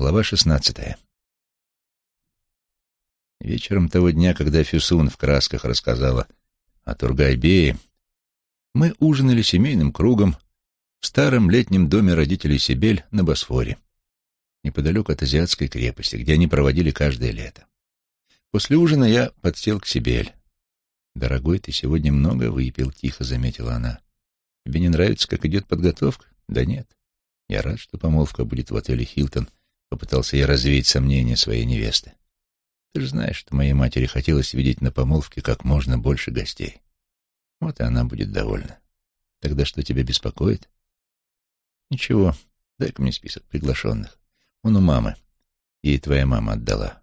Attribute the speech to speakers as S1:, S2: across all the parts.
S1: Глава шестнадцатая. Вечером того дня, когда Фюсун в красках рассказала о Тургайбее, мы ужинали семейным кругом в старом летнем доме родителей Сибель на Босфоре, неподалеку от азиатской крепости, где они проводили каждое лето. После ужина я подсел к Сибель. «Дорогой, ты сегодня много выпил», — тихо заметила она. «Тебе не нравится, как идет подготовка?» «Да нет. Я рад, что помолвка будет в отеле «Хилтон», — попытался я развеять сомнения своей невесты. «Ты же знаешь, что моей матери хотелось видеть на помолвке как можно больше гостей. Вот и она будет довольна. Тогда что тебя беспокоит?» «Ничего. Дай-ка мне список приглашенных. Он у мамы. Ей твоя мама отдала».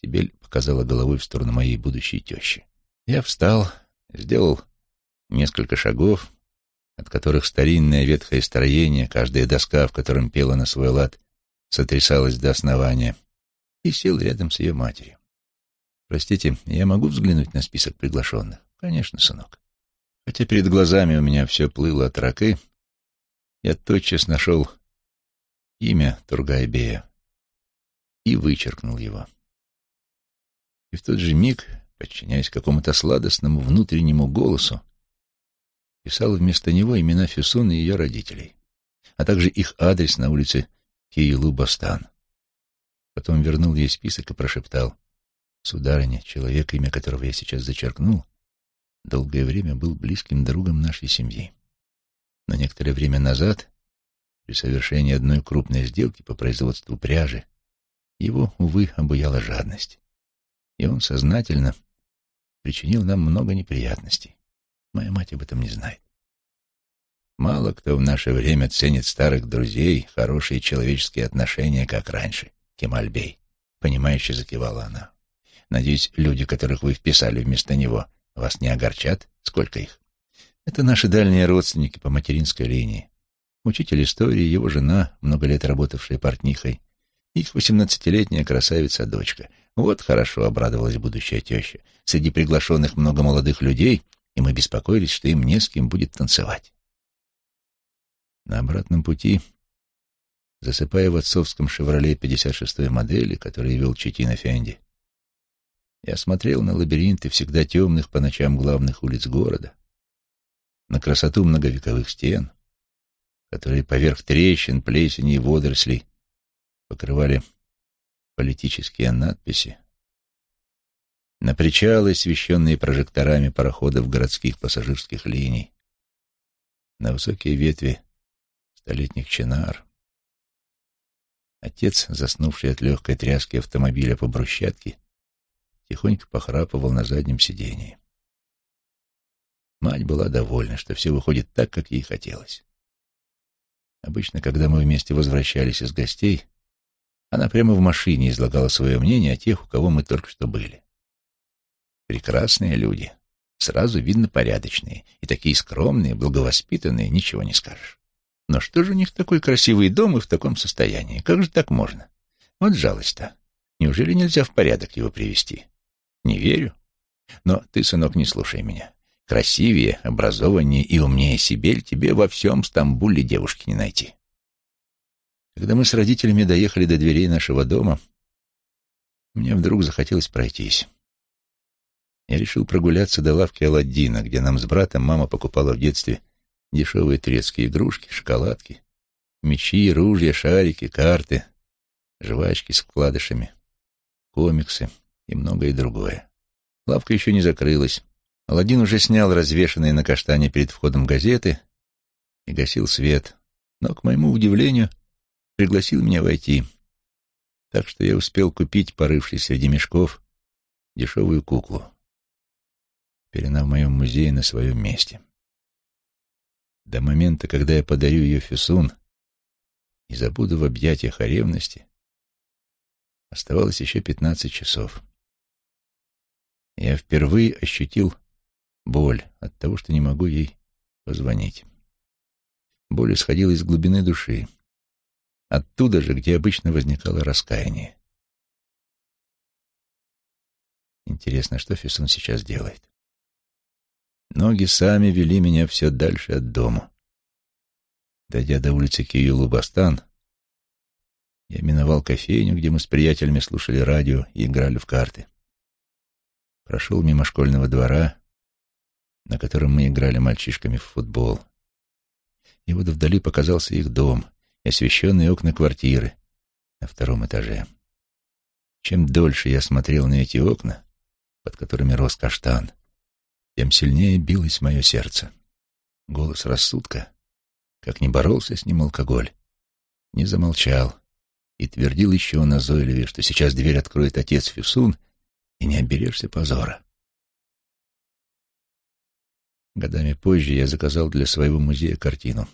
S1: Сибель показала головой в сторону моей будущей тещи. Я встал, сделал несколько шагов, от которых старинное ветхое строение, каждая доска, в котором пела на свой лад, сотрясалась до основания, и сел рядом с ее матерью. «Простите, я могу взглянуть на список приглашенных?» «Конечно, сынок». Хотя перед глазами у меня все плыло от ракы, я тотчас нашел имя Тургайбея и вычеркнул его. И в тот же миг подчиняясь какому-то сладостному внутреннему голосу, писал вместо него имена Фюсун и ее родителей, а также их адрес на улице Киелу-Бастан. Потом вернул ей список и прошептал, «Сударыня, человек, имя которого я сейчас зачеркнул, долгое время был близким другом нашей семьи. Но некоторое время назад, при совершении одной крупной сделки по производству пряжи, его, увы, обуяла жадность. И он сознательно причинил нам много неприятностей. Моя мать об этом не знает. Мало кто в наше время ценит старых друзей, хорошие человеческие отношения, как раньше, Кемальбей. Понимающе закивала она. Надеюсь, люди, которых вы вписали вместо него, вас не огорчат? Сколько их? Это наши дальние родственники по материнской линии. Учитель истории, его жена, много лет работавшая портнихой, их восемнадцатилетняя красавица-дочка. Вот хорошо обрадовалась будущая теща. Среди приглашенных много молодых людей, и мы беспокоились, что им не с кем будет танцевать. На обратном пути, засыпая в отцовском «Шевроле» 56-й модели, который вел Четина Фенди, я смотрел на лабиринты всегда темных по ночам главных улиц города, на красоту многовековых стен, которые поверх трещин, плесени и водорослей покрывали политические надписи. На причалы, освещенные прожекторами пароходов городских пассажирских линий, на высокие ветви столетних чинар. Отец, заснувший от легкой тряски автомобиля по брусчатке, тихонько похрапывал на заднем сидении. Мать была довольна, что все выходит так, как ей хотелось. Обычно, когда мы вместе возвращались из гостей, она прямо в машине излагала свое мнение о тех, у кого мы только что были. Прекрасные люди. Сразу видно порядочные. И такие скромные, благовоспитанные, ничего не скажешь. Но что же у них такой красивый дом и в таком состоянии? Как же так можно? Вот жалость-то. Неужели нельзя в порядок его привести? Не верю. Но ты, сынок, не слушай меня. Красивее, образованнее и умнее Сибель тебе во всем Стамбуле девушки не найти. Когда мы с родителями доехали до дверей нашего дома, мне вдруг захотелось пройтись. Я решил прогуляться до лавки Аладдина, где нам с братом мама покупала в детстве дешевые турецкие игрушки, шоколадки, мечи, ружья, шарики, карты, жвачки с вкладышами, комиксы и многое другое. Лавка еще не закрылась. Аладдин уже снял развешанные на каштане перед входом газеты и гасил свет, но, к моему удивлению, пригласил меня войти, так что я успел купить, порывшись среди мешков, дешевую куклу. Теперь она в моем музее на своем месте. До момента, когда я подарю ее Фюсун и забуду в объятиях о ревности, оставалось еще пятнадцать часов. Я впервые ощутил боль от того, что не могу ей позвонить. Боль исходила из глубины души. Оттуда же, где обычно возникало раскаяние. Интересно, что Фисун сейчас делает? Ноги сами вели меня все дальше от дома. Дойдя до улицы Киюлу-Бастан, Я миновал кофейню, где мы с приятелями слушали радио и играли в карты. Прошел мимо школьного двора, на котором мы играли мальчишками в футбол. И вот вдали показался их дом и освещенные окна квартиры на втором этаже. Чем дольше я смотрел на эти окна, под которыми рос каштан, тем сильнее билось мое сердце. Голос рассудка, как не боролся с ним алкоголь, не замолчал и твердил еще назойливее, что сейчас дверь откроет отец Фюсун, и не обережься позора. Годами позже я заказал для своего музея картину.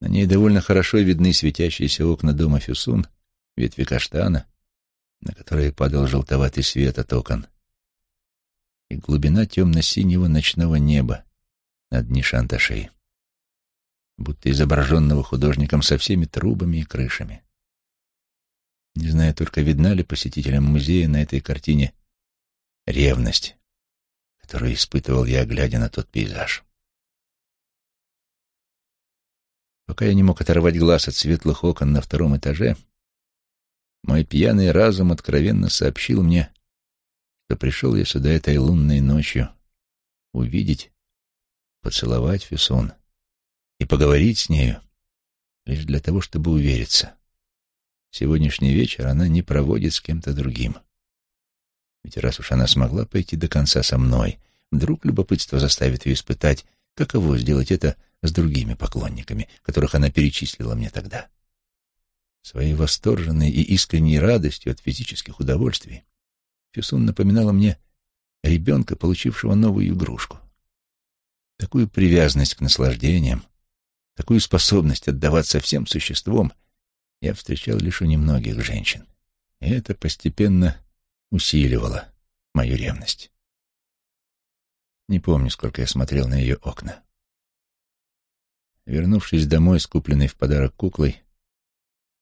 S1: На ней довольно хорошо видны светящиеся окна дома Фюсун, ветви каштана, на которые падал желтоватый свет от окон, и глубина темно-синего ночного неба над Нишанташей, будто изображенного художником со всеми трубами и крышами. Не знаю только, видна ли посетителям музея на этой картине ревность, которую испытывал я, глядя на тот пейзаж. Пока я не мог оторвать глаз от светлых окон на втором этаже, мой пьяный разум откровенно сообщил мне, что пришел я сюда этой лунной ночью увидеть, поцеловать Фюсон и поговорить с нею лишь для того, чтобы увериться. Сегодняшний вечер она не проводит с кем-то другим. Ведь раз уж она смогла пойти до конца со мной, вдруг любопытство заставит ее испытать, каково сделать это с другими поклонниками, которых она перечислила мне тогда. Своей восторженной и искренней радостью от физических удовольствий Фюсун напоминала мне ребенка, получившего новую игрушку. Такую привязанность к наслаждениям, такую способность отдаваться всем существом я встречал лишь у немногих женщин. И это постепенно усиливало мою ревность. Не помню, сколько я смотрел на ее окна. Вернувшись домой с купленной в подарок куклой,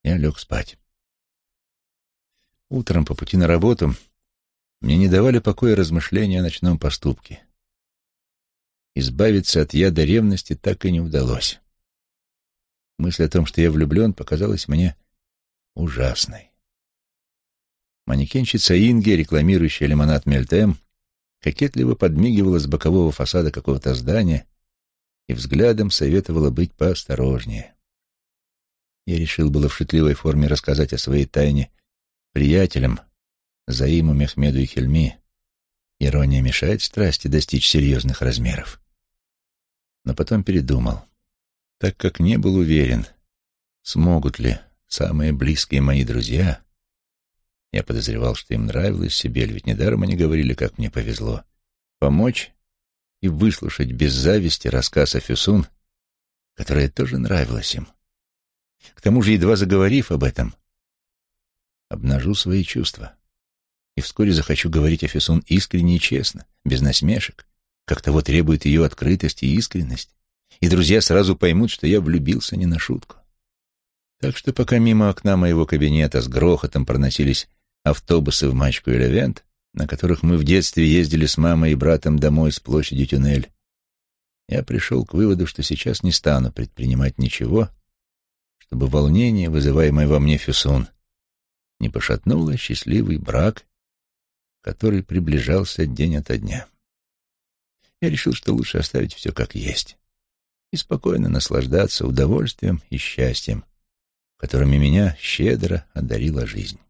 S1: я лег спать. Утром по пути на работу мне не давали покоя размышления о ночном поступке. Избавиться от яда ревности так и не удалось. Мысль о том, что я влюблен, показалась мне ужасной. Манекенщица Инги, рекламирующая лимонад Мельтем, кокетливо подмигивала с бокового фасада какого-то здания и взглядом советовала быть поосторожнее. Я решил было в шутливой форме рассказать о своей тайне приятелям, Заиму, Мехмеду и Хельми. Ирония мешает страсти достичь серьезных размеров. Но потом передумал, так как не был уверен, смогут ли самые близкие мои друзья, я подозревал, что им нравилось Сибель, ведь недаром они говорили, как мне повезло, помочь и выслушать без зависти рассказ о Фюсун, которая тоже нравилась им. К тому же, едва заговорив об этом, обнажу свои чувства. И вскоре захочу говорить о Фюсун искренне и честно, без насмешек, как того требует ее открытость и искренность. И друзья сразу поймут, что я влюбился не на шутку. Так что пока мимо окна моего кабинета с грохотом проносились автобусы в Мачку и Левент, на которых мы в детстве ездили с мамой и братом домой с площади Тюнель, я пришел к выводу, что сейчас не стану предпринимать ничего, чтобы волнение, вызываемое во мне Фюсун, не пошатнуло счастливый брак, который приближался день ото дня. Я решил, что лучше оставить все как есть и спокойно наслаждаться удовольствием и счастьем, которыми меня щедро одарила жизнь.